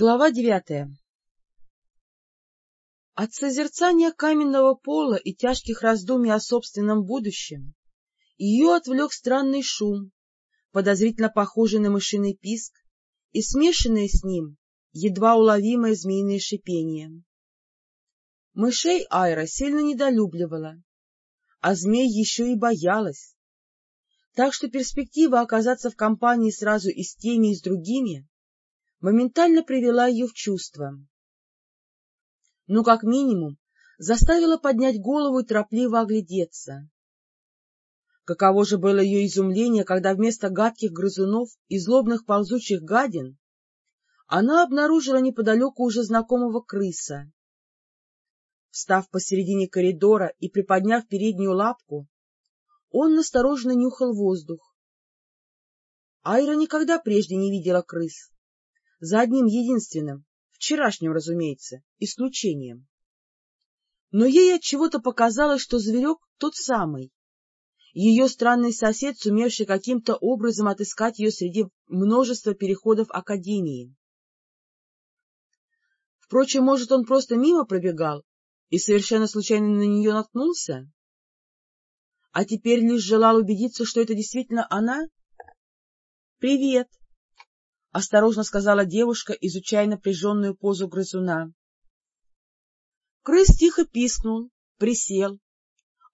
Глава девятая От созерцания каменного пола и тяжких раздумий о собственном будущем ее отвлек странный шум, подозрительно похожий на мышиный писк, и смешанное с ним едва уловимое змеиное шипение. Мышей Айра сильно недолюбливала, а змей еще и боялась, так что перспектива оказаться в компании сразу и с теми, и с другими моментально привела ее в чувство. Ну, как минимум, заставила поднять голову и торопливо оглядеться. Каково же было ее изумление, когда вместо гадких грызунов и злобных ползучих гадин она обнаружила неподалеку уже знакомого крыса. Встав посередине коридора и приподняв переднюю лапку, он настороженно нюхал воздух. Айра никогда прежде не видела крыс, за одним единственным, вчерашним, разумеется, исключением. Но ей от чего то показалось, что зверек тот самый, ее странный сосед, сумевший каким-то образом отыскать ее среди множества переходов Академии. Впрочем, может, он просто мимо пробегал и совершенно случайно на нее наткнулся? А теперь лишь желал убедиться, что это действительно она? — Привет! — осторожно сказала девушка, изучая напряженную позу грызуна. Крыс тихо пискнул, присел,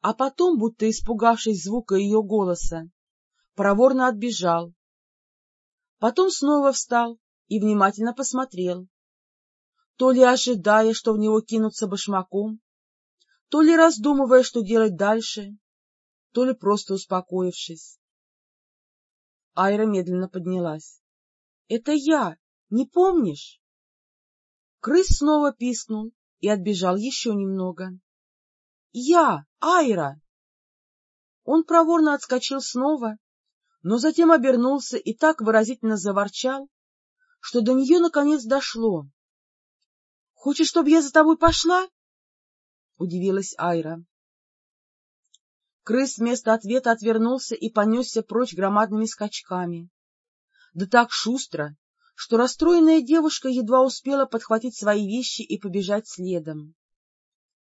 а потом, будто испугавшись звука ее голоса, проворно отбежал. Потом снова встал и внимательно посмотрел, то ли ожидая, что в него кинутся башмаком, то ли раздумывая, что делать дальше, то ли просто успокоившись. Айра медленно поднялась. — Это я, не помнишь? Крыс снова пискнул и отбежал еще немного. — Я, Айра! Он проворно отскочил снова, но затем обернулся и так выразительно заворчал, что до нее наконец дошло. — Хочешь, чтобы я за тобой пошла? — удивилась Айра. Крыс вместо ответа отвернулся и понесся прочь громадными скачками. Да так шустро, что расстроенная девушка едва успела подхватить свои вещи и побежать следом.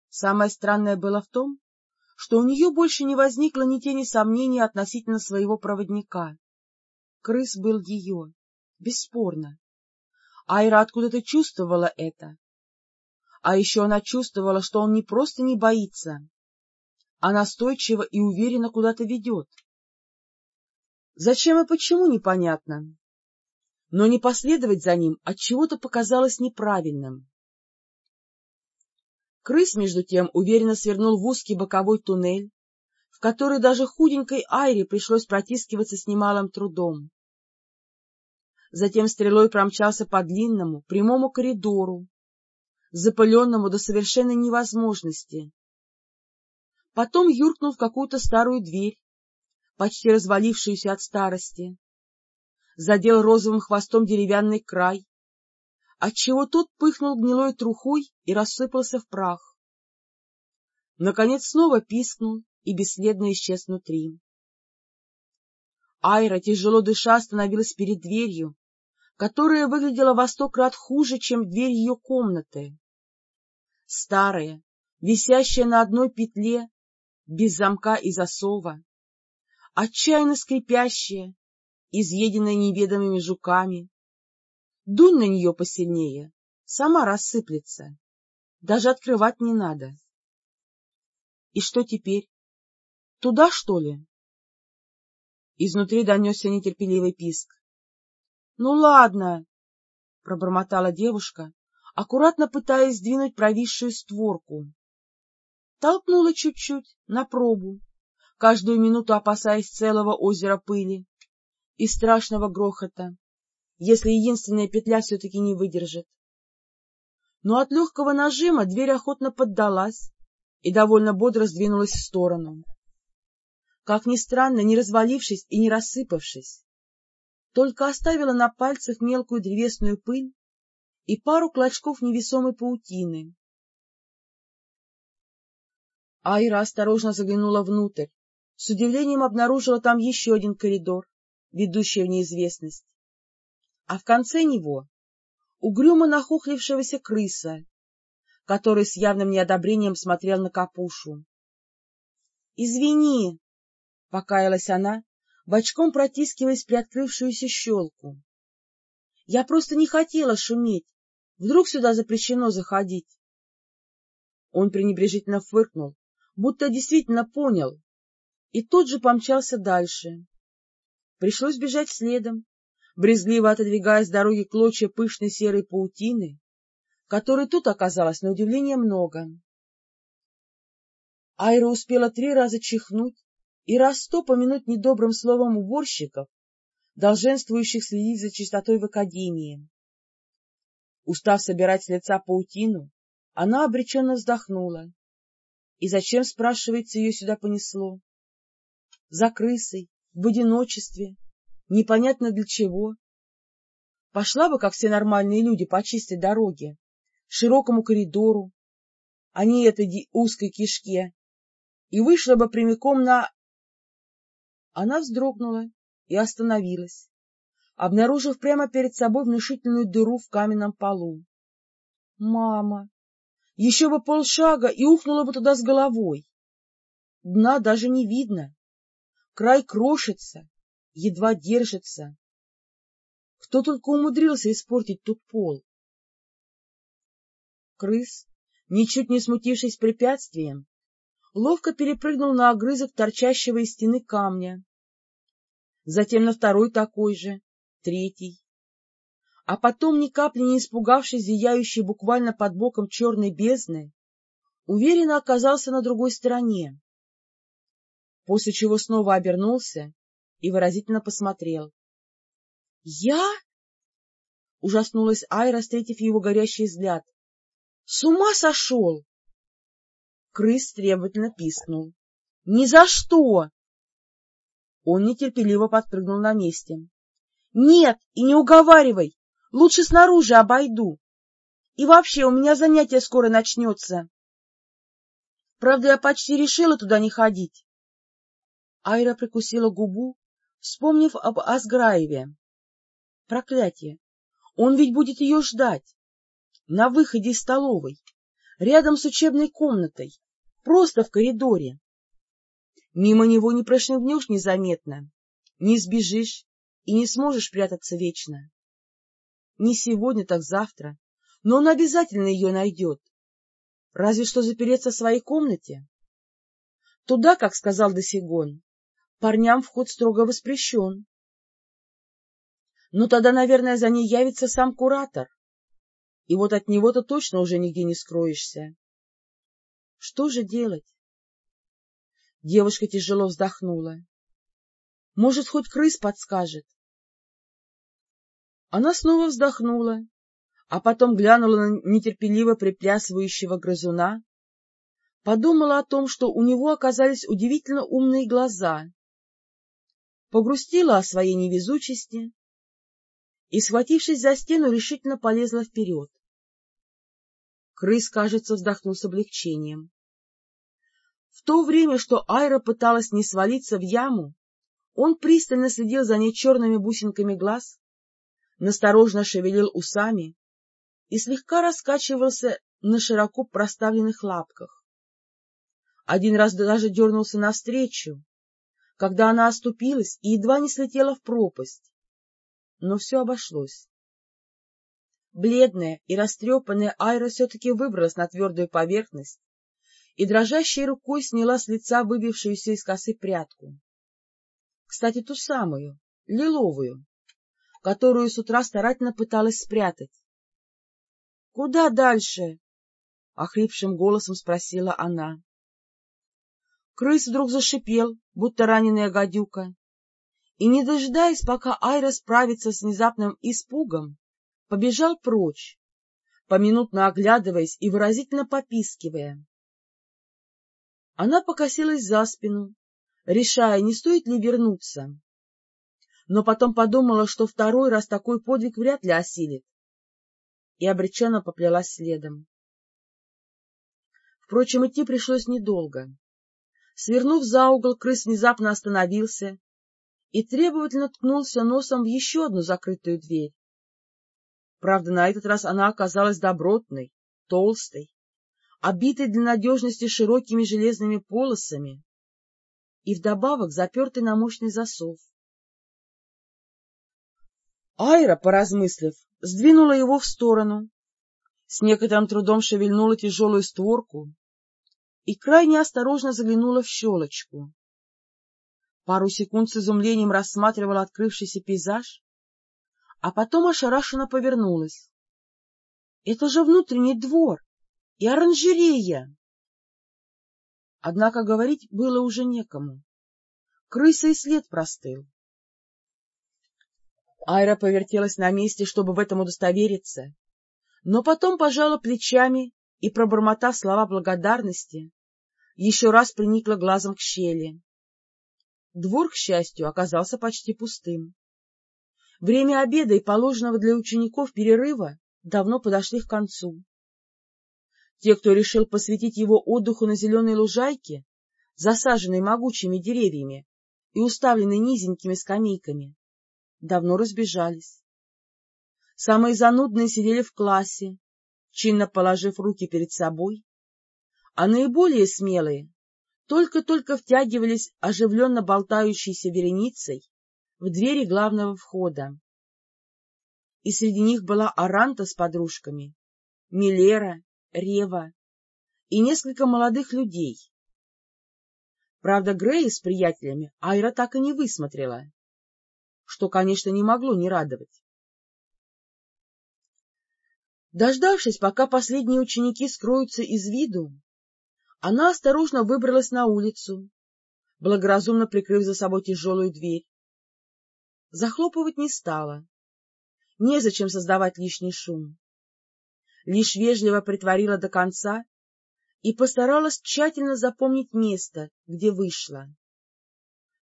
Самое странное было в том, что у нее больше не возникло ни тени сомнений относительно своего проводника. Крыс был ее, бесспорно. Айра откуда-то чувствовала это, а еще она чувствовала, что он не просто не боится, а настойчиво и уверенно куда-то ведет. Зачем и почему, непонятно. Но не последовать за ним от чего то показалось неправильным. Крыс, между тем, уверенно свернул в узкий боковой туннель, в который даже худенькой Айре пришлось протискиваться с немалым трудом. Затем стрелой промчался по длинному, прямому коридору, запыленному до совершенной невозможности. Потом юркнул в какую-то старую дверь, почти развалившуюся от старости, задел розовым хвостом деревянный край, отчего тот пыхнул гнилой трухой и рассыпался в прах. Наконец снова пискнул и бесследно исчез внутри. Айра, тяжело дыша, остановилась перед дверью, которая выглядела во сто крат хуже, чем дверь ее комнаты. Старая, висящая на одной петле, без замка и засова, отчаянно скрипящая, изъеденная неведомыми жуками. Дунь на нее посильнее, сама рассыплется, даже открывать не надо. И что теперь? Туда, что ли? Изнутри донесся нетерпеливый писк. — Ну, ладно, — пробормотала девушка, аккуратно пытаясь сдвинуть провисшую створку. Толкнула чуть-чуть, на пробу, каждую минуту опасаясь целого озера пыли и страшного грохота, если единственная петля все-таки не выдержит. Но от легкого нажима дверь охотно поддалась и довольно бодро сдвинулась в сторону. Как ни странно, не развалившись и не рассыпавшись, только оставила на пальцах мелкую древесную пыль и пару клочков невесомой паутины. Айра осторожно заглянула внутрь, с удивлением обнаружила там еще один коридор, ведущий в неизвестность. А в конце него угрюмо нахохлившегося крыса, который с явным неодобрением смотрел на капушу. — Извини, — покаялась она, бочком протискиваясь приоткрывшуюся щелку. — Я просто не хотела шуметь. Вдруг сюда запрещено заходить? Он пренебрежительно фыркнул, будто действительно понял, и тут же помчался дальше. Пришлось бежать следом, брезгливо отодвигая с дороги клочья пышной серой паутины, которой тут оказалось на удивление много. Айра успела три раза чихнуть и раз сто помянуть недобрым словом уборщиков, долженствующих следить за чистотой в академии. Устав собирать с лица паутину, она обреченно вздохнула. И зачем, спрашивается, ее сюда понесло? За крысой, в одиночестве, непонятно для чего. Пошла бы, как все нормальные люди, почистить дороги, широкому коридору, а не этой узкой кишке, и вышла бы прямиком на... Она вздрогнула и остановилась, обнаружив прямо перед собой внушительную дыру в каменном полу. Мама! Еще бы полшага и ухнула бы туда с головой. Дна даже не видно. Край крошится, едва держится. Кто только умудрился испортить тут пол. Крыс, ничуть не смутившись препятствием, ловко перепрыгнул на огрызок торчащего из стены камня. Затем на второй такой же, третий а потом, ни капли не испугавшись зияющей буквально под боком черной бездны, уверенно оказался на другой стороне, после чего снова обернулся и выразительно посмотрел. — Я? — ужаснулась Айра, встретив его горящий взгляд. — С ума сошел! Крыс требовательно пискнул. — Ни за что! Он нетерпеливо подпрыгнул на месте. — Нет, и не уговаривай! Лучше снаружи обойду. И вообще, у меня занятие скоро начнется. Правда, я почти решила туда не ходить. Айра прикусила губу, вспомнив об Асграеве. Проклятие! Он ведь будет ее ждать. На выходе из столовой, рядом с учебной комнатой, просто в коридоре. Мимо него не прошмыгнешь незаметно, не сбежишь и не сможешь прятаться вечно. Не сегодня, так завтра. Но он обязательно ее найдет. Разве что запереться в своей комнате. Туда, как сказал Досигон, парням вход строго воспрещен. Но тогда, наверное, за ней явится сам куратор. И вот от него-то точно уже нигде не скроешься. Что же делать? Девушка тяжело вздохнула. Может, хоть крыс подскажет. Она снова вздохнула, а потом глянула на нетерпеливо приплясывающего грызуна, подумала о том, что у него оказались удивительно умные глаза, погрустила о своей невезучести и, схватившись за стену, решительно полезла вперед. Крыс, кажется, вздохнул с облегчением. В то время, что Айра пыталась не свалиться в яму, он пристально следил за ней черными бусинками глаз, насторожно шевелил усами и слегка раскачивался на широко проставленных лапках. Один раз даже дернулся навстречу, когда она оступилась и едва не слетела в пропасть. Но все обошлось. Бледная и растрепанная Айра все-таки выбралась на твердую поверхность и дрожащей рукой сняла с лица выбившуюся из косы прядку. Кстати, ту самую, лиловую, которую с утра старательно пыталась спрятать. — Куда дальше? — охрипшим голосом спросила она. Крыс вдруг зашипел, будто раненая гадюка, и, не дожидаясь, пока Айра справится с внезапным испугом, побежал прочь, поминутно оглядываясь и выразительно попискивая. Она покосилась за спину, решая, не стоит ли вернуться но потом подумала, что второй раз такой подвиг вряд ли осилит, и обреченно поплелась следом. Впрочем, идти пришлось недолго. Свернув за угол, крыс внезапно остановился и требовательно ткнулся носом в еще одну закрытую дверь. Правда, на этот раз она оказалась добротной, толстой, обитой для надежности широкими железными полосами и вдобавок запертой на мощный засов. Айра, поразмыслив, сдвинула его в сторону, с некоторым трудом шевельнула тяжелую створку и крайне осторожно заглянула в щелочку. Пару секунд с изумлением рассматривала открывшийся пейзаж, а потом ошарашенно повернулась. — Это же внутренний двор и оранжерея! Однако говорить было уже некому. Крыса и след простыл. Айра повертелась на месте, чтобы в этом удостовериться, но потом пожала плечами и, пробормотав слова благодарности, еще раз приникла глазом к щели. Двор, к счастью, оказался почти пустым. Время обеда и положенного для учеников перерыва давно подошли к концу. Те, кто решил посвятить его отдыху на зеленой лужайке, засаженной могучими деревьями и уставленной низенькими скамейками, давно разбежались. Самые занудные сидели в классе, чинно положив руки перед собой, а наиболее смелые только-только втягивались оживленно болтающейся вереницей в двери главного входа. И среди них была Аранта с подружками, Милера, Рева и несколько молодых людей. Правда, Грея с приятелями Айра так и не высмотрела, что, конечно, не могло не радовать. Дождавшись, пока последние ученики скроются из виду, она осторожно выбралась на улицу, благоразумно прикрыв за собой тяжелую дверь. Захлопывать не стала. Незачем создавать лишний шум лишь вежливо притворила до конца и постаралась тщательно запомнить место, где вышла.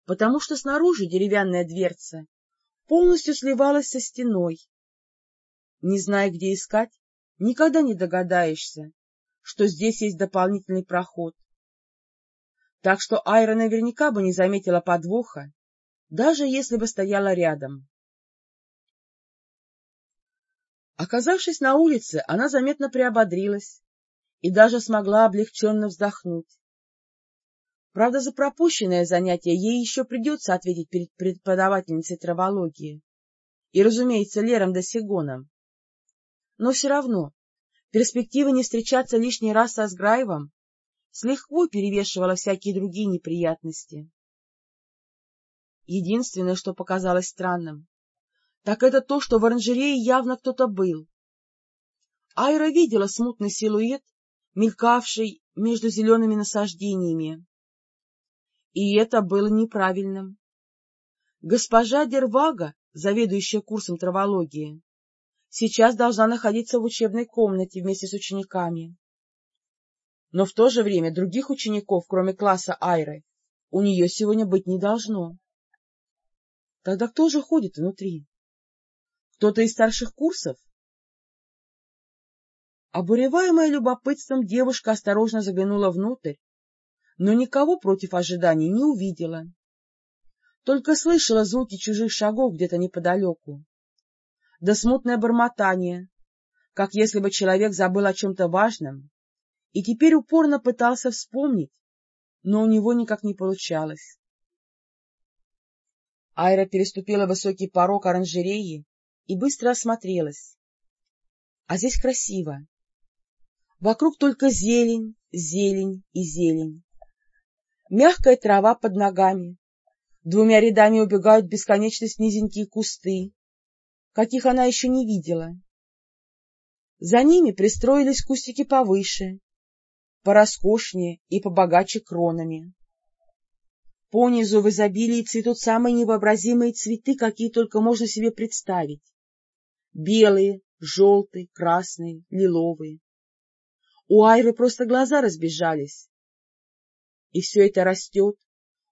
Потому что снаружи деревянная дверца полностью сливалась со стеной. Не зная, где искать, никогда не догадаешься, что здесь есть дополнительный проход. Так что Айра наверняка бы не заметила подвоха, даже если бы стояла рядом. Оказавшись на улице, она заметно приободрилась и даже смогла облегченно вздохнуть. Правда, за пропущенное занятие ей еще придется ответить перед преподавательницей травологии и, разумеется, Лером Досигоном. Но все равно перспектива не встречаться лишний раз со Сграевым с лихвой перевешивала всякие другие неприятности. Единственное, что показалось странным, так это то, что в оранжерее явно кто-то был. Айра видела смутный силуэт, мелькавший между зелеными насаждениями. И это было неправильным. Госпожа Дервага, заведующая курсом травологии, сейчас должна находиться в учебной комнате вместе с учениками. Но в то же время других учеников, кроме класса Айры, у нее сегодня быть не должно. Тогда кто же ходит внутри? Кто-то из старших курсов? Обуреваемая любопытством, девушка осторожно заглянула внутрь, но никого против ожиданий не увидела. Только слышала звуки чужих шагов где-то неподалеку. Да смутное бормотание, как если бы человек забыл о чем-то важном и теперь упорно пытался вспомнить, но у него никак не получалось. Айра переступила высокий порог оранжереи и быстро осмотрелась. А здесь красиво. Вокруг только зелень, зелень и зелень. Мягкая трава под ногами. Двумя рядами убегают бесконечность низенькие кусты, каких она еще не видела. За ними пристроились кустики повыше, пороскошнее и побогаче кронами. Понизу в изобилии цветут самые невообразимые цветы, какие только можно себе представить белые, желтые, красные, лиловые. У Айры просто глаза разбежались. И все это растет,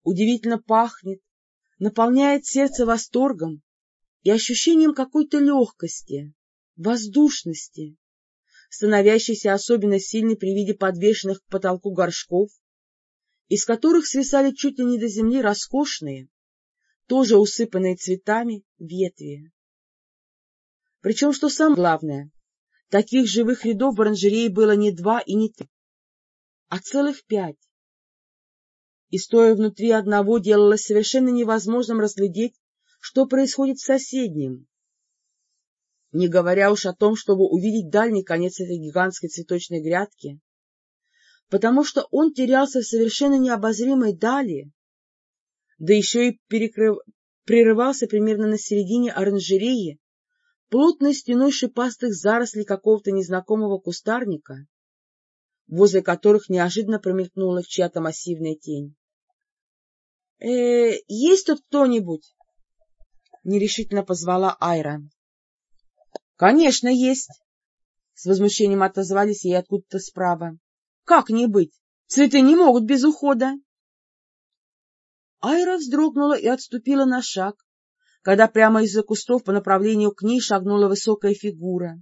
удивительно пахнет, наполняет сердце восторгом и ощущением какой-то легкости, воздушности, становящейся особенно сильной при виде подвешенных к потолку горшков, из которых свисали чуть ли не до земли роскошные, тоже усыпанные цветами, ветви. Причем, что самое главное, таких живых рядов в оранжерее было не два и не три, а целых пять. И стоя внутри одного, делалось совершенно невозможным разглядеть, что происходит в соседнем. Не говоря уж о том, чтобы увидеть дальний конец этой гигантской цветочной грядки, потому что он терялся в совершенно необозримой дали, да еще и перекрыв... прерывался примерно на середине оранжереи плотной стеной шипастых зарослей какого-то незнакомого кустарника, возле которых неожиданно промелькнула чья-то массивная тень. «Э, — Есть тут кто-нибудь? — нерешительно позвала Айра. — Конечно, есть! — с возмущением отозвались ей откуда-то справа. — Как не быть? Цветы не могут без ухода. Айра вздрогнула и отступила на шаг, когда прямо из-за кустов по направлению к ней шагнула высокая фигура.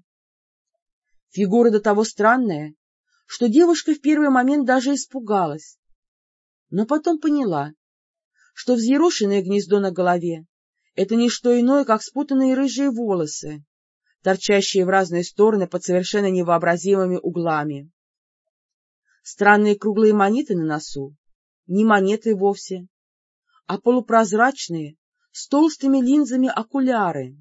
Фигура до того странная, что девушка в первый момент даже испугалась, но потом поняла, что взъерошенное гнездо на голове — это не что иное, как спутанные рыжие волосы, торчащие в разные стороны под совершенно невообразимыми углами. Странные круглые монеты на носу — не монеты вовсе, а полупрозрачные, с толстыми линзами окуляры.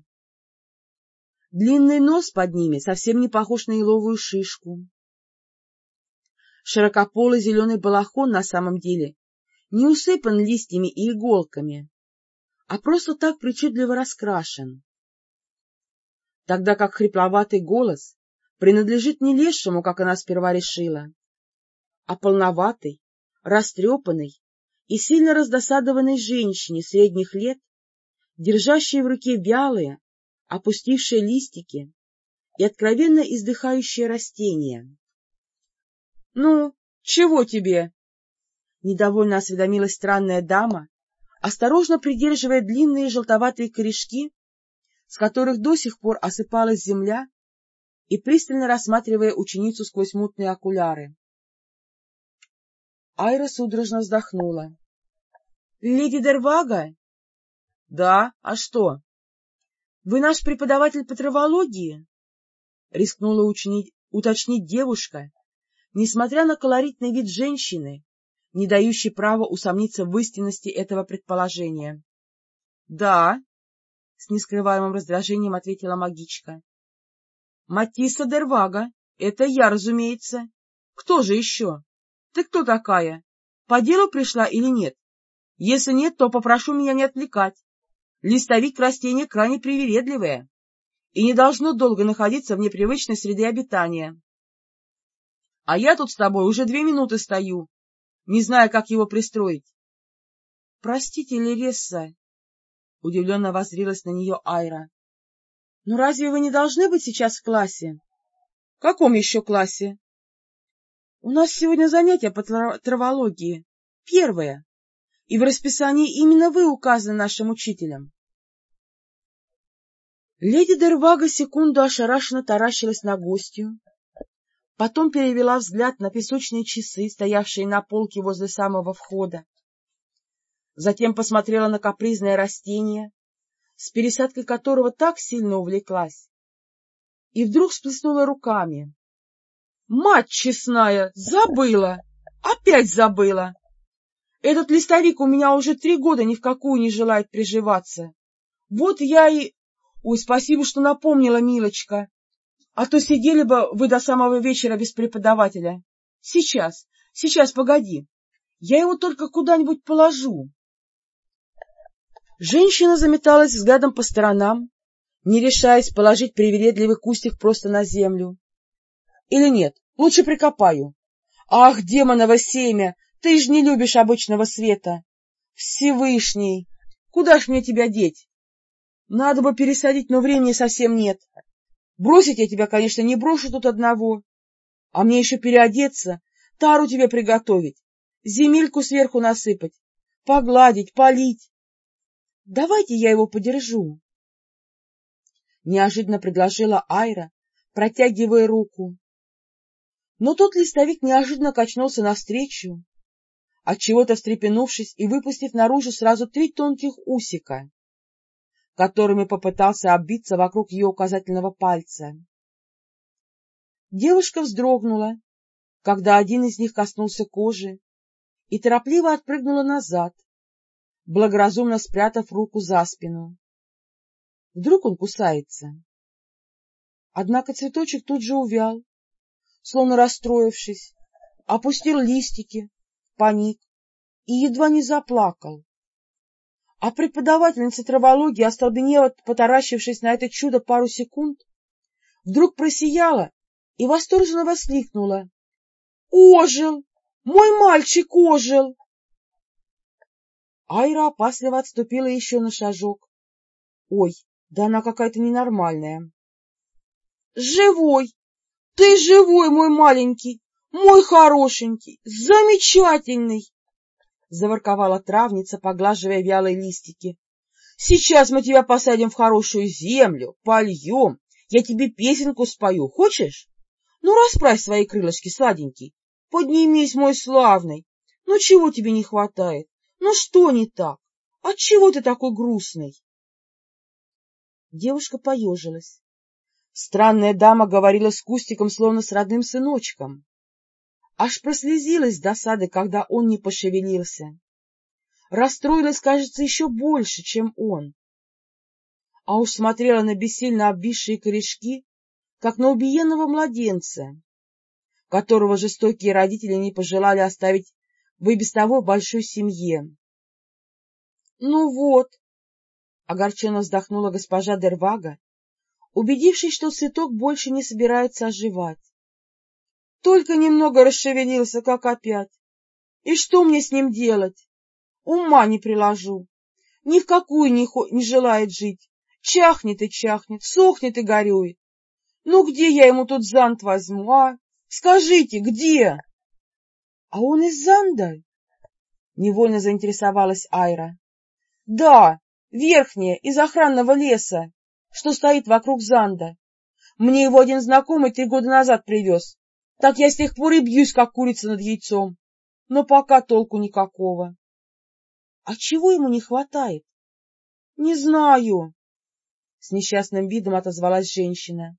Длинный нос под ними совсем не похож на еловую шишку. Широкополый зеленый балахон на самом деле не усыпан листьями и иголками, а просто так причудливо раскрашен. Тогда как хрипловатый голос принадлежит не лешему, как она сперва решила, а полноватой, растрепанной и сильно раздосадованной женщине средних лет держащие в руке вялые, опустившие листики и откровенно издыхающие растения. — Ну, чего тебе? — недовольно осведомилась странная дама, осторожно придерживая длинные желтоватые корешки, с которых до сих пор осыпалась земля, и пристально рассматривая ученицу сквозь мутные окуляры. Айра судорожно вздохнула. — Леди Дервага? — Да, а что? — Вы наш преподаватель по травологии? — рискнула учинить, уточнить девушка, несмотря на колоритный вид женщины, не дающий права усомниться в истинности этого предположения. — Да, — с нескрываемым раздражением ответила магичка. — Матисса Дервага, это я, разумеется. Кто же еще? Ты кто такая? По делу пришла или нет? Если нет, то попрошу меня не отвлекать. Листовик растения крайне привередливое и не должно долго находиться в непривычной среде обитания. А я тут с тобой уже две минуты стою, не зная, как его пристроить. — Простите, Лересса, — удивленно воззрилась на нее Айра. — Но разве вы не должны быть сейчас в классе? — В каком еще классе? — У нас сегодня занятие по травологии. Первое и в расписании именно вы указаны нашим учителем. Леди Дервага секунду ошарашенно таращилась на гостью, потом перевела взгляд на песочные часы, стоявшие на полке возле самого входа, затем посмотрела на капризное растение, с пересадкой которого так сильно увлеклась, и вдруг всплеснула руками. — Мать честная, забыла! Опять забыла! Этот листовик у меня уже три года ни в какую не желает приживаться. Вот я и... Ой, спасибо, что напомнила, милочка. А то сидели бы вы до самого вечера без преподавателя. Сейчас, сейчас, погоди. Я его только куда-нибудь положу. Женщина заметалась взглядом по сторонам, не решаясь положить привередливый кустик просто на землю. Или нет, лучше прикопаю. Ах, демоново семя! Ты ж не любишь обычного света. Всевышний! Куда ж мне тебя деть? Надо бы пересадить, но времени совсем нет. Бросить я тебя, конечно, не брошу тут одного. А мне еще переодеться, тару тебе приготовить, земельку сверху насыпать, погладить, полить. Давайте я его подержу. Неожиданно предложила Айра, протягивая руку. Но тут листовик неожиданно качнулся навстречу, отчего-то встрепенувшись и выпустив наружу сразу три тонких усика, которыми попытался оббиться вокруг ее указательного пальца. Девушка вздрогнула, когда один из них коснулся кожи, и торопливо отпрыгнула назад, благоразумно спрятав руку за спину. Вдруг он кусается. Однако цветочек тут же увял, словно расстроившись, опустил листики, паник и едва не заплакал. А преподавательница травологии, остолбенела, потаращившись на это чудо пару секунд, вдруг просияла и восторженно воскликнула. — Ожил! Мой мальчик ожил! Айра опасливо отступила еще на шажок. Ой, да она какая-то ненормальная. — Живой! Ты живой, мой маленький, мой хорошенький, замечательный! — заворковала травница, поглаживая вялые листики. — Сейчас мы тебя посадим в хорошую землю, польем, я тебе песенку спою, хочешь? Ну, расправь свои крылышки, сладенький, поднимись, мой славный. Ну, чего тебе не хватает? Ну что не так? Отчего ты такой грустный? Девушка поежилась. Странная дама говорила с Кустиком, словно с родным сыночком. Аж прослезилась с досады, когда он не пошевелился. Расстроилась, кажется, еще больше, чем он. А уж смотрела на бессильно обвисшие корешки, как на убиенного младенца, которого жестокие родители не пожелали оставить вы без того в большой семье. — Ну вот, — огорченно вздохнула госпожа Дервага, убедившись, что цветок больше не собирается оживать. — Только немного расшевелился, как опять. И что мне с ним делать? Ума не приложу. Ни в какую не, не желает жить. Чахнет и чахнет, сохнет и горюет. Ну где я ему тут зонт возьму, а? Скажите, где? — А он из Занда? — невольно заинтересовалась Айра. — Да, верхняя, из охранного леса, что стоит вокруг Занда. Мне его один знакомый три года назад привез. Так я с тех пор и бьюсь, как курица над яйцом. Но пока толку никакого. — А чего ему не хватает? — Не знаю, — с несчастным видом отозвалась женщина.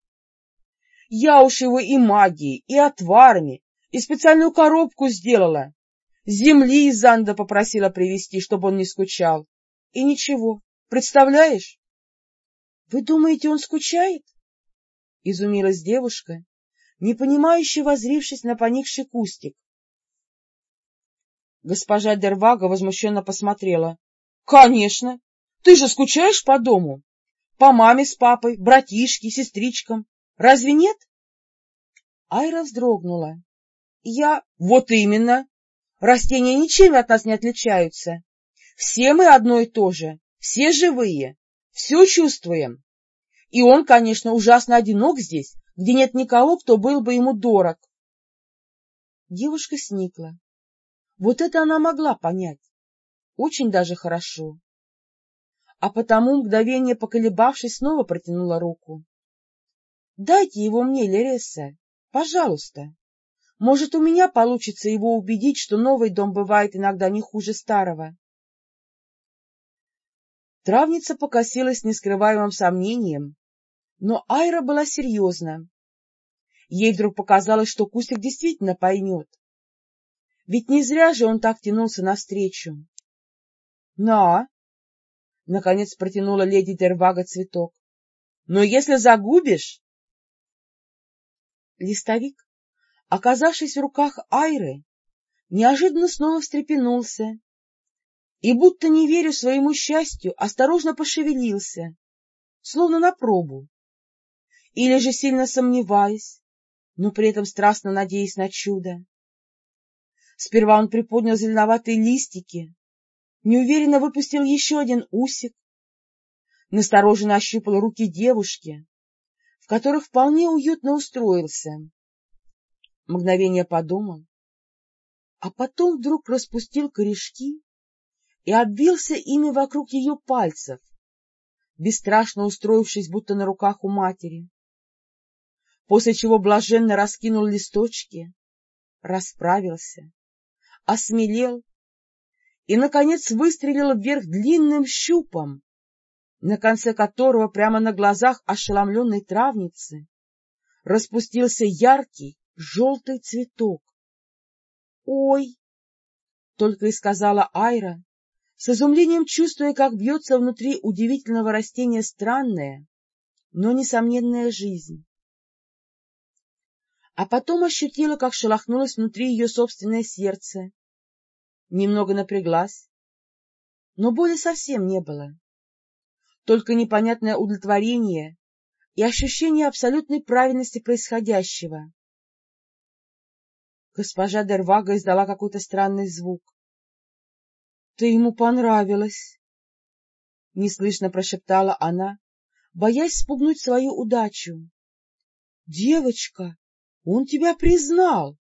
— Я уж его и магией, и отварами, и специальную коробку сделала. Земли из Занда попросила привезти, чтобы он не скучал. И ничего, представляешь? — Вы думаете, он скучает? — изумилась девушка, непонимающе возрившись на поникший кустик. Госпожа Дервага возмущенно посмотрела. — Конечно! Ты же скучаешь по дому? По маме с папой, братишке, сестричкам. Разве нет? Айра вздрогнула. Я... Вот именно. Растения ничем от нас не отличаются. Все мы одно и то же, все живые, все чувствуем. И он, конечно, ужасно одинок здесь, где нет никого, кто был бы ему дорог. Девушка сникла. Вот это она могла понять. Очень даже хорошо. А потому, мгновение поколебавшись, снова протянула руку. — Дайте его мне, Лереса, пожалуйста. Может, у меня получится его убедить, что новый дом бывает иногда не хуже старого. Травница покосилась нескрываемым сомнением, но Айра была серьезна. Ей вдруг показалось, что Кустик действительно поймет. Ведь не зря же он так тянулся навстречу. — На! — наконец протянула леди Дервага цветок. — Но если загубишь... Листовик оказавшись в руках Айры, неожиданно снова встрепенулся и, будто не веря своему счастью, осторожно пошевелился, словно на пробу, или же сильно сомневаясь, но при этом страстно надеясь на чудо. Сперва он приподнял зеленоватые листики, неуверенно выпустил еще один усик, настороженно ощупал руки девушки, в которых вполне уютно устроился мгновение подумал, а потом вдруг распустил корешки и обвился ими вокруг ее пальцев, бесстрашно устроившись будто на руках у матери, после чего блаженно раскинул листочки, расправился, осмелел и, наконец, выстрелил вверх длинным щупом, на конце которого прямо на глазах ошеломленной травницы распустился яркий желтый цветок. — Ой! — только и сказала Айра, с изумлением чувствуя, как бьется внутри удивительного растения странная, но несомненная жизнь. А потом ощутила, как шелохнулось внутри ее собственное сердце. Немного напряглась, но боли совсем не было. Только непонятное удовлетворение и ощущение абсолютной правильности происходящего. Госпожа Дервага издала какой-то странный звук. — Ты ему понравилась! — неслышно прошептала она, боясь спугнуть свою удачу. — Девочка, он тебя признал!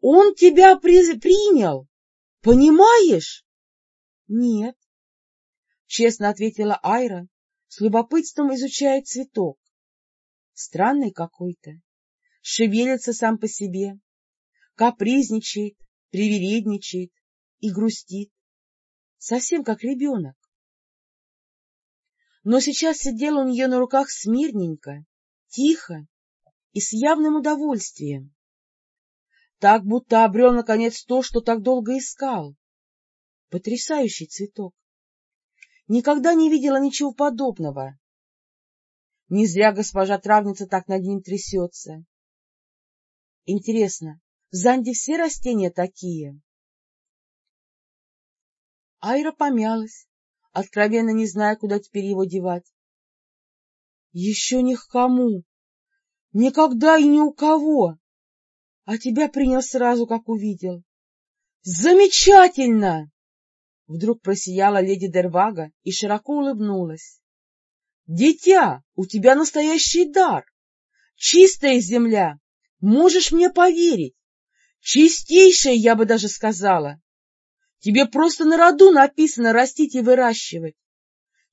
Он тебя при... принял! Понимаешь? — Нет, — честно ответила Айра, с любопытством изучая цветок. Странный какой-то, шевелится сам по себе, капризничает, привередничает и грустит, совсем как ребенок. Но сейчас сидел у нее на руках смирненько, тихо и с явным удовольствием, так будто обрел, наконец, то, что так долго искал. Потрясающий цветок! Никогда не видела ничего подобного. Не зря госпожа травница так над ним трясется. Интересно, в Занде все растения такие? Айра помялась, откровенно не зная, куда теперь его девать. — Еще ни к кому! Никогда и ни у кого! А тебя принял сразу, как увидел. — Замечательно! Вдруг просияла леди Дервага и широко улыбнулась. — Дитя, у тебя настоящий дар! Чистая земля! Можешь мне поверить? Чистейшая, я бы даже сказала. Тебе просто на роду написано растить и выращивать.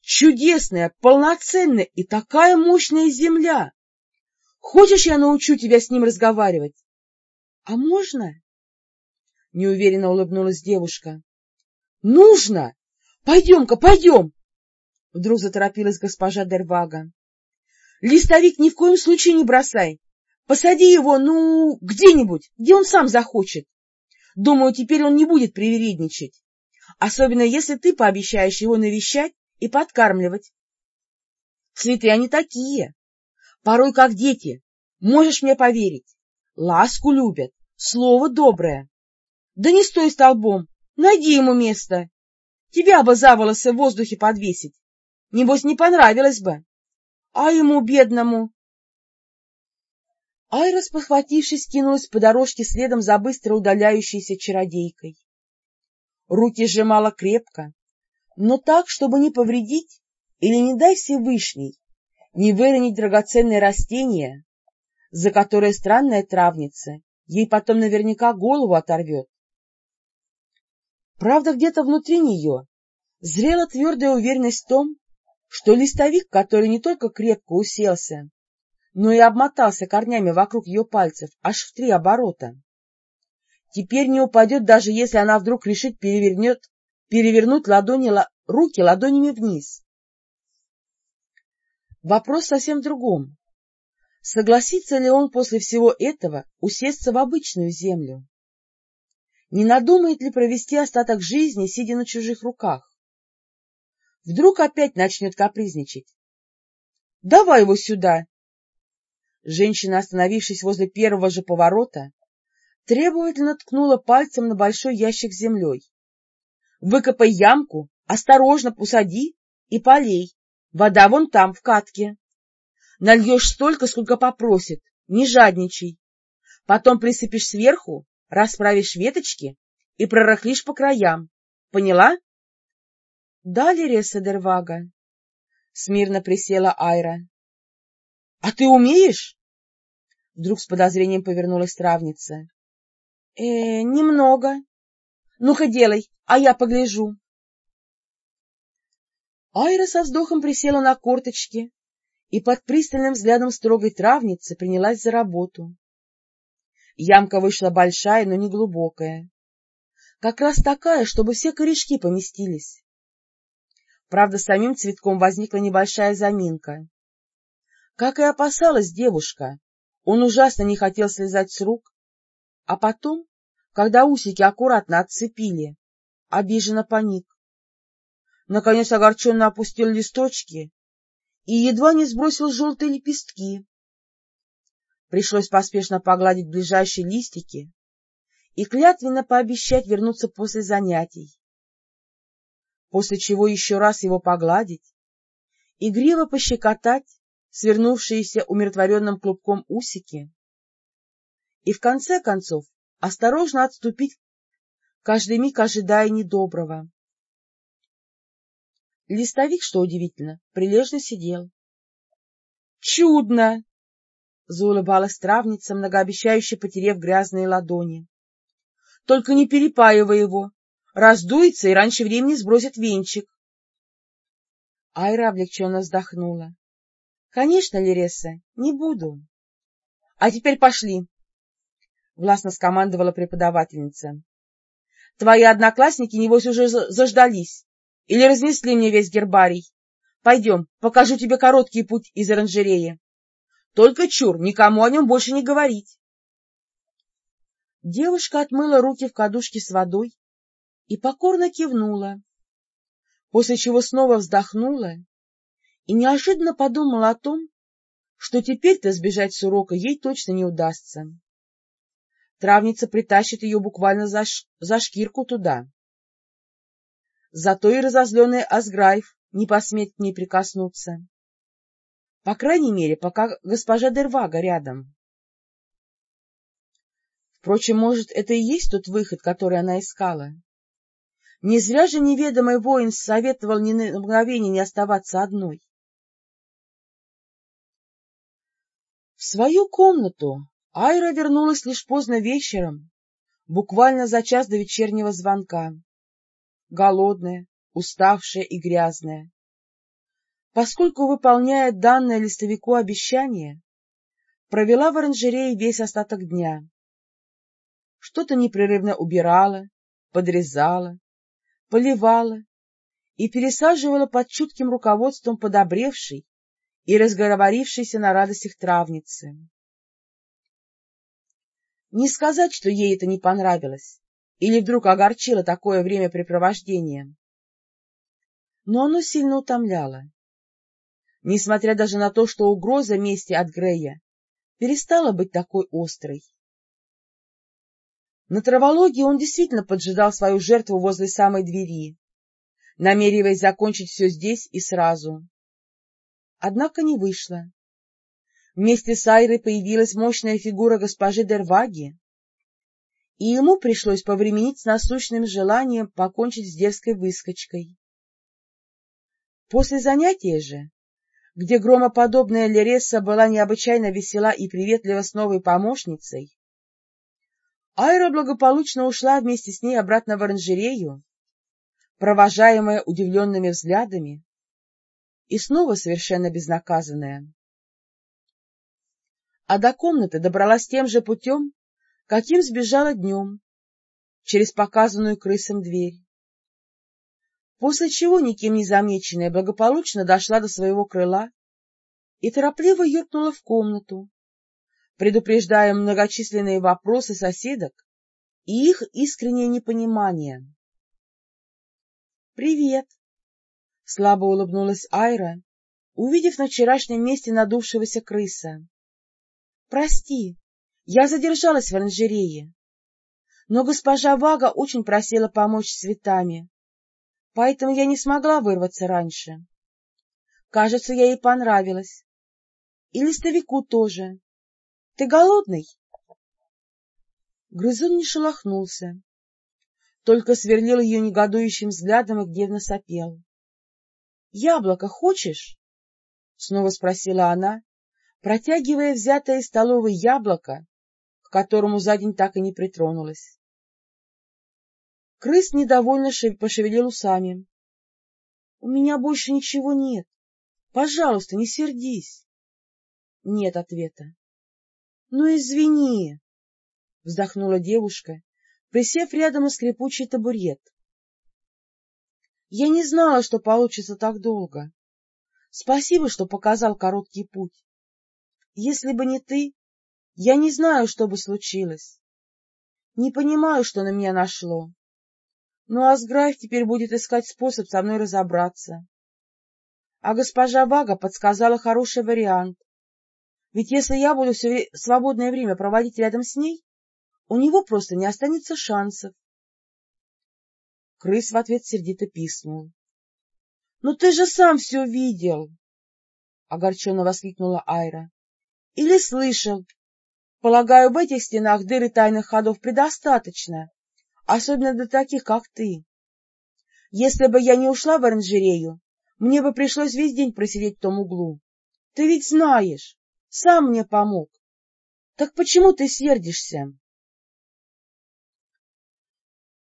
Чудесная, полноценная и такая мощная земля. Хочешь, я научу тебя с ним разговаривать? — А можно? — неуверенно улыбнулась девушка. — Нужно! Пойдем-ка, пойдем! Вдруг заторопилась госпожа Дервага. — Листовик ни в коем случае не бросай. Посади его, ну, где-нибудь, где он сам захочет. Думаю, теперь он не будет привередничать, особенно если ты пообещаешь его навещать и подкармливать. Цветы они такие, порой как дети, можешь мне поверить. Ласку любят, слово доброе. Да не стой столбом, найди ему место. Тебя бы за волосы в воздухе подвесить. Небось, не понравилось бы. А ему, бедному, Айра, спохватившись, кинулась по дорожке следом за быстро удаляющейся чародейкой. Руки сжимала крепко, но так, чтобы не повредить или, не дай Всевышний, не выронить драгоценное растение, за которое странная травница ей потом наверняка голову оторвет. Правда, где-то внутри нее зрела твердая уверенность в том, что листовик, который не только крепко уселся, но и обмотался корнями вокруг ее пальцев аж в три оборота. Теперь не упадет, даже если она вдруг решит перевернет, перевернуть ладони, руки ладонями вниз. Вопрос совсем другом. Согласится ли он после всего этого усесться в обычную землю? Не надумает ли провести остаток жизни, сидя на чужих руках? Вдруг опять начнет капризничать. — Давай его сюда! Женщина, остановившись возле первого же поворота, требовательно ткнула пальцем на большой ящик с землей. — Выкопай ямку, осторожно посади и полей. Вода вон там, в катке. Нальешь столько, сколько попросит, не жадничай. Потом присыпешь сверху, расправишь веточки и прорахлишь по краям. Поняла? — Да, Лереса Дервага. Смирно присела Айра. — А ты умеешь? Вдруг с подозрением повернулась травница. — Э, немного. Ну-ка делай, а я погляжу. Айра со вздохом присела на корточки и под пристальным взглядом строгой травницы принялась за работу. Ямка вышла большая, но не глубокая. Как раз такая, чтобы все корешки поместились. Правда, самим цветком возникла небольшая заминка. Как и опасалась девушка, он ужасно не хотел слезать с рук, а потом, когда усики аккуратно отцепили, обиженно паник. Наконец огорченно опустил листочки и едва не сбросил желтые лепестки. Пришлось поспешно погладить ближайшие листики и клятвенно пообещать вернуться после занятий. После чего еще раз его погладить, игриво пощекотать свернувшиеся умиротворенным клубком усики и, в конце концов, осторожно отступить, каждый миг ожидая недоброго. Листовик, что удивительно, прилежно сидел. — Чудно! — заулыбалась травница, многообещающе потерев грязные ладони. — Только не перепаивай его, раздуется и раньше времени сбросит венчик. Айра облегченно вздохнула. — Конечно, Лереса, не буду. — А теперь пошли, — властно скомандовала преподавательница. — Твои одноклассники, небось, уже заждались. Или разнесли мне весь гербарий. Пойдем, покажу тебе короткий путь из оранжереи. Только чур, никому о нем больше не говорить. Девушка отмыла руки в кадушке с водой и покорно кивнула, после чего снова вздохнула и неожиданно подумала о том, что теперь-то сбежать с урока ей точно не удастся. Травница притащит ее буквально за, ш... за шкирку туда. Зато и разозленный Асграйв не посмеет к ней прикоснуться. По крайней мере, пока госпожа Дервага рядом. Впрочем, может, это и есть тот выход, который она искала. Не зря же неведомый воин советовал ни на мгновение не оставаться одной. В свою комнату Айра вернулась лишь поздно вечером, буквально за час до вечернего звонка голодная, уставшая и грязная. Поскольку, выполняя данное листовику обещание, провела в оранжерее весь остаток дня. Что-то непрерывно убирала, подрезала, поливала и пересаживала под чутким руководством подобревшей и разговорившейся на радостях травницы. Не сказать, что ей это не понравилось или вдруг огорчило такое времяпрепровождение. Но оно сильно утомляло. Несмотря даже на то, что угроза мести от Грея перестала быть такой острой. На травологии он действительно поджидал свою жертву возле самой двери, намереваясь закончить все здесь и сразу. Однако не вышло. Вместе с Айрой появилась мощная фигура госпожи Дерваги, и ему пришлось повременить с насущным желанием покончить с дерзкой выскочкой. После занятия же, где громоподобная Лереса была необычайно весела и приветлива с новой помощницей, Айра благополучно ушла вместе с ней обратно в оранжерею, провожаемая удивленными взглядами и снова совершенно безнаказанная. А до комнаты добралась тем же путем, каким сбежала днем, через показанную крысам дверь. После чего, никем не замеченная, благополучно дошла до своего крыла и торопливо юркнула в комнату, предупреждая многочисленные вопросы соседок и их искреннее непонимание. «Привет!» — слабо улыбнулась Айра, увидев на вчерашнем месте надувшегося крыса. «Прости, я задержалась в оранжерее, но госпожа Вага очень просила помочь цветами, поэтому я не смогла вырваться раньше. Кажется, я ей понравилась. И листовику тоже. Ты голодный? Грызун не шелохнулся, только сверлил ее негодующим взглядом и гневно сопел. — Яблоко хочешь? — снова спросила она, протягивая взятое из столовой яблоко к которому за день так и не притронулась. Крыс недовольно пошевелил усами. — У меня больше ничего нет. Пожалуйста, не сердись. Нет ответа. — Ну, извини, — вздохнула девушка, присев рядом на скрипучий табурет. Я не знала, что получится так долго. Спасибо, что показал короткий путь. Если бы не ты, я не знаю, что бы случилось. Не понимаю, что на меня нашло. Но Асграф теперь будет искать способ со мной разобраться. А госпожа Вага подсказала хороший вариант. Ведь если я буду все свободное время проводить рядом с ней, у него просто не останется шансов. Крыс в ответ сердито писнул. — Ну ты же сам все видел! — огорченно воскликнула Айра. — Или слышал. Полагаю, в этих стенах дыры тайных ходов предостаточно, особенно для таких, как ты. Если бы я не ушла в оранжерею, мне бы пришлось весь день просидеть в том углу. Ты ведь знаешь, сам мне помог. Так почему ты сердишься?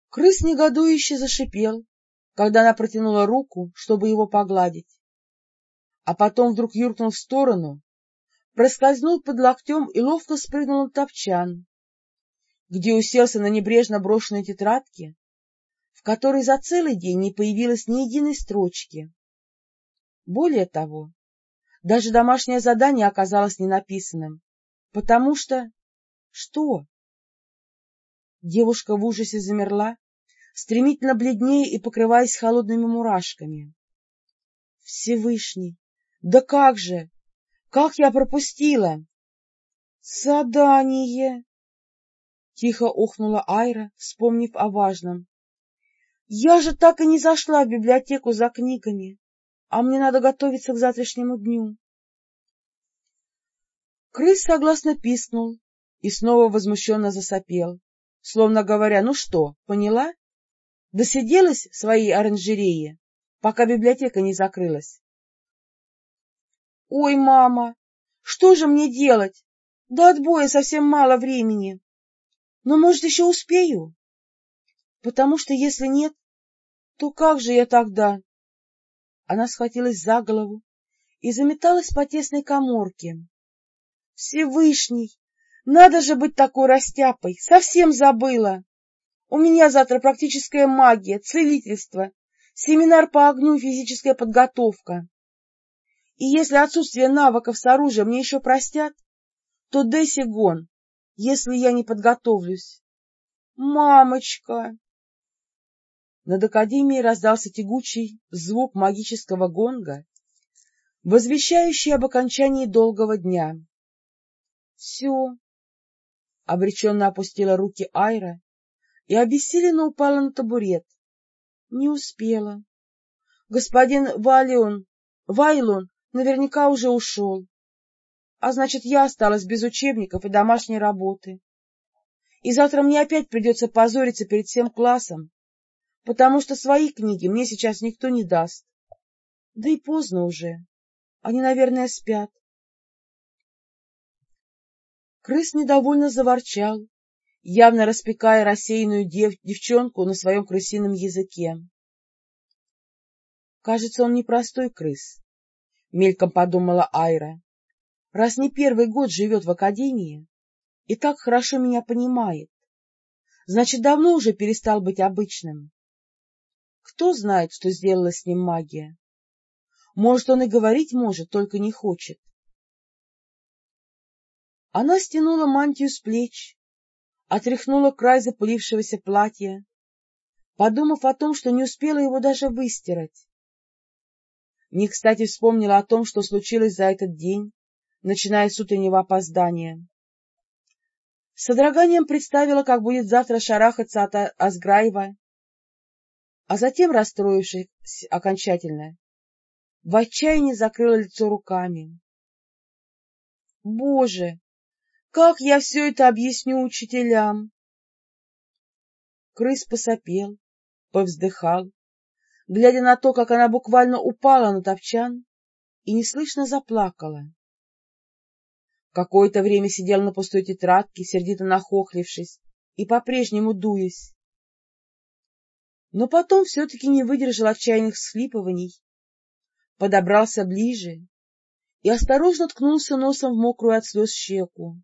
Крыс негодующе зашипел, когда она протянула руку, чтобы его погладить. А потом вдруг юркнул в сторону, проскользнул под локтем и ловко спрыгнул на топчан, где уселся на небрежно брошенной тетрадке, в которой за целый день не появилось ни единой строчки. Более того, даже домашнее задание оказалось не написанным, потому что... Что? Девушка в ужасе замерла, стремительно бледнее и покрываясь холодными мурашками. — Всевышний! Да как же! Как я пропустила! — Задание! — тихо охнула Айра, вспомнив о важном. — Я же так и не зашла в библиотеку за книгами, а мне надо готовиться к завтрашнему дню. Крыс согласно пискнул и снова возмущенно засопел, словно говоря, ну что, поняла? Досиделась в своей оранжерее, пока библиотека не закрылась. — Ой, мама, что же мне делать? До отбоя совсем мало времени. Но, может, еще успею? Потому что, если нет, то как же я тогда? Она схватилась за голову и заметалась по тесной коморке. Всевышний! Надо же быть такой растяпой! Совсем забыла! У меня завтра практическая магия, целительство, семинар по огню физическая подготовка. И если отсутствие навыков с оружием мне еще простят, то Десси гон, если я не подготовлюсь. Мамочка! Над академией раздался тягучий звук магического гонга, возвещающий об окончании долгого дня. — Все. Обреченно опустила руки Айра и обессиленно упала на табурет. Не успела. Господин Валион, Вайлон наверняка уже ушел. А значит, я осталась без учебников и домашней работы. И завтра мне опять придется позориться перед всем классом, потому что свои книги мне сейчас никто не даст. Да и поздно уже. Они, наверное, спят. Крыс недовольно заворчал, явно распекая рассеянную дев девчонку на своем крысином языке. Кажется, он непростой крыс, — мельком подумала Айра. Раз не первый год живет в академии и так хорошо меня понимает, значит, давно уже перестал быть обычным. Кто знает, что сделала с ним магия? Может, он и говорить может, только не хочет. Она стянула мантию с плеч, отряхнула край запылившегося платья, подумав о том, что не успела его даже выстирать. Не кстати вспомнила о том, что случилось за этот день, начиная с утреннего опоздания. С содроганием представила, как будет завтра шарахаться от Асграева, а затем, расстроившись окончательно, в отчаянии закрыла лицо руками. Боже, как я все это объясню учителям? Крыс посопел, повздыхал, глядя на то, как она буквально упала на топчан и неслышно заплакала. Какое-то время сидел на пустой тетрадке, сердито нахохлившись и по-прежнему дуясь. Но потом все-таки не выдержал отчаянных всхлипываний, подобрался ближе и осторожно ткнулся носом в мокрую от слез щеку.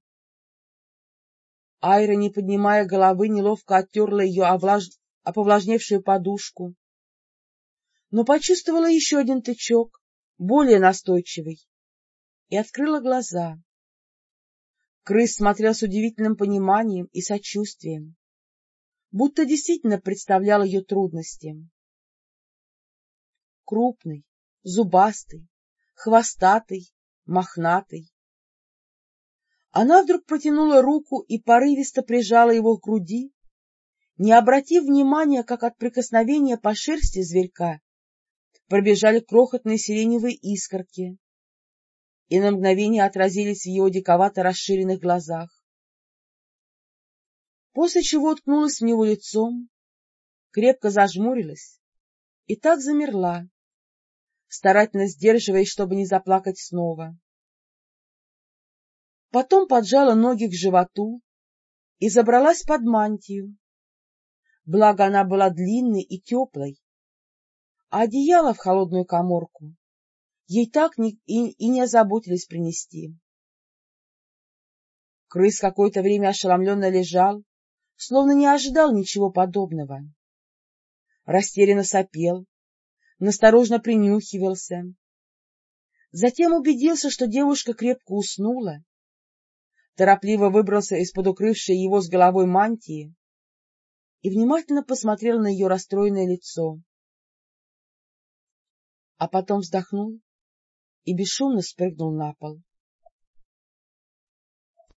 Айра, не поднимая головы, неловко оттерла ее овлаж... оповлажневшую подушку. Но почувствовала еще один тычок, более настойчивый, и открыла глаза. Крыс смотрел с удивительным пониманием и сочувствием, будто действительно представлял ее трудности. Крупный, зубастый, хвостатый, мохнатый. Она вдруг протянула руку и порывисто прижала его к груди, не обратив внимания, как от прикосновения по шерсти зверька пробежали крохотные сиреневые искорки и на мгновение отразились в его диковато расширенных глазах. После чего уткнулась в него лицом, крепко зажмурилась и так замерла, старательно сдерживаясь, чтобы не заплакать снова. Потом поджала ноги к животу и забралась под мантию. Благо она была длинной и теплой, а одеяло в холодную коморку ей так ни, и, и не озаботились принести. Крыс какое-то время ошеломленно лежал, словно не ожидал ничего подобного. Растерянно сопел, насторожно принюхивался. Затем убедился, что девушка крепко уснула, торопливо выбрался из-под укрывшей его с головой мантии и внимательно посмотрел на ее расстроенное лицо. А потом вздохнул и бесшумно спрыгнул на пол.